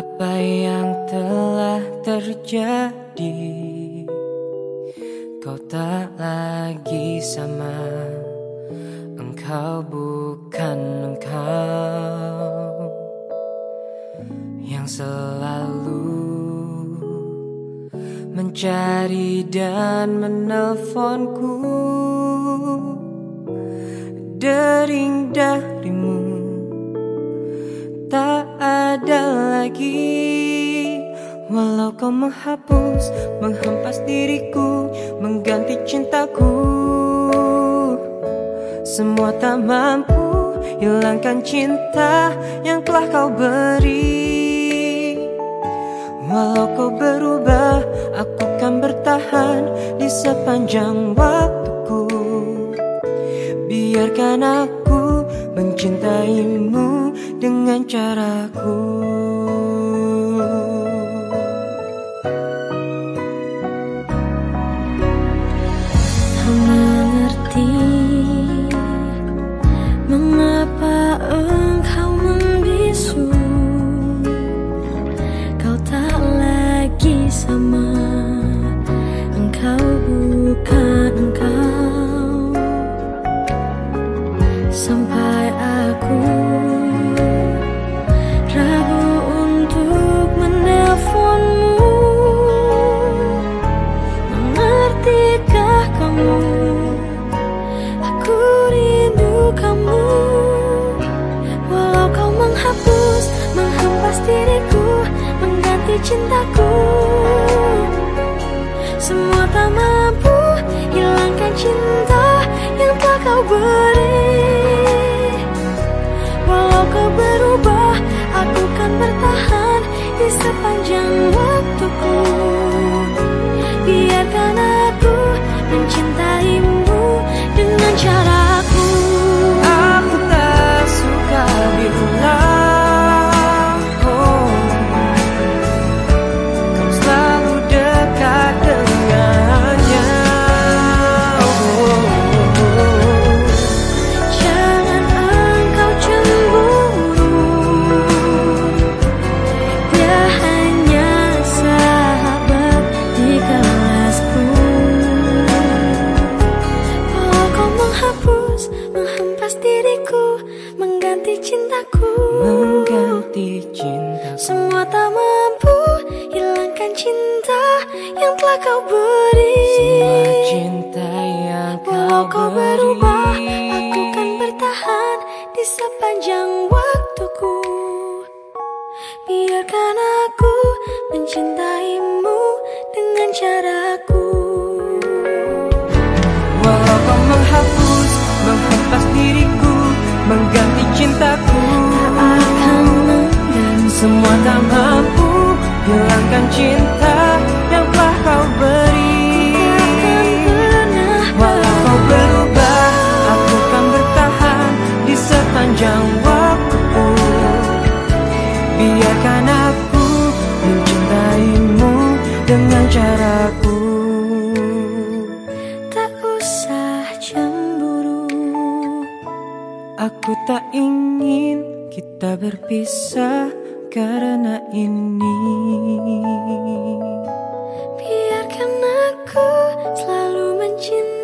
apa yang telah terjadi. Kau tak lagi sama, engkau bukan engkau yang selalu mencari dan menelponku dering darimu lagi walau kau menghapus menghempas diriku mengganti cintaku semua tak mampu hilangkan cinta yang telah kau beri Walau kau berubah, aku kan bertahan di sepanjang waktuku. Biarkan aku mencintaimu dengan caraku. apa cintaku. Semua tak mampu hilangkan cinta yang telah kau beri. Walau kau berubah, aku kan bertahan di sepanjang waktuku. Mengganti cintaku mengganti cinta. Semua tak mampu hilangkan cinta yang telah kau beri Semua cinta yang Walau kau kau berubah, aku kan bertahan di sepanjang waktuku. Cintaku. Akan mengganti Semua tak Ku tak ingin kita berpisah karena ini. Biarkan aku selalu mencintai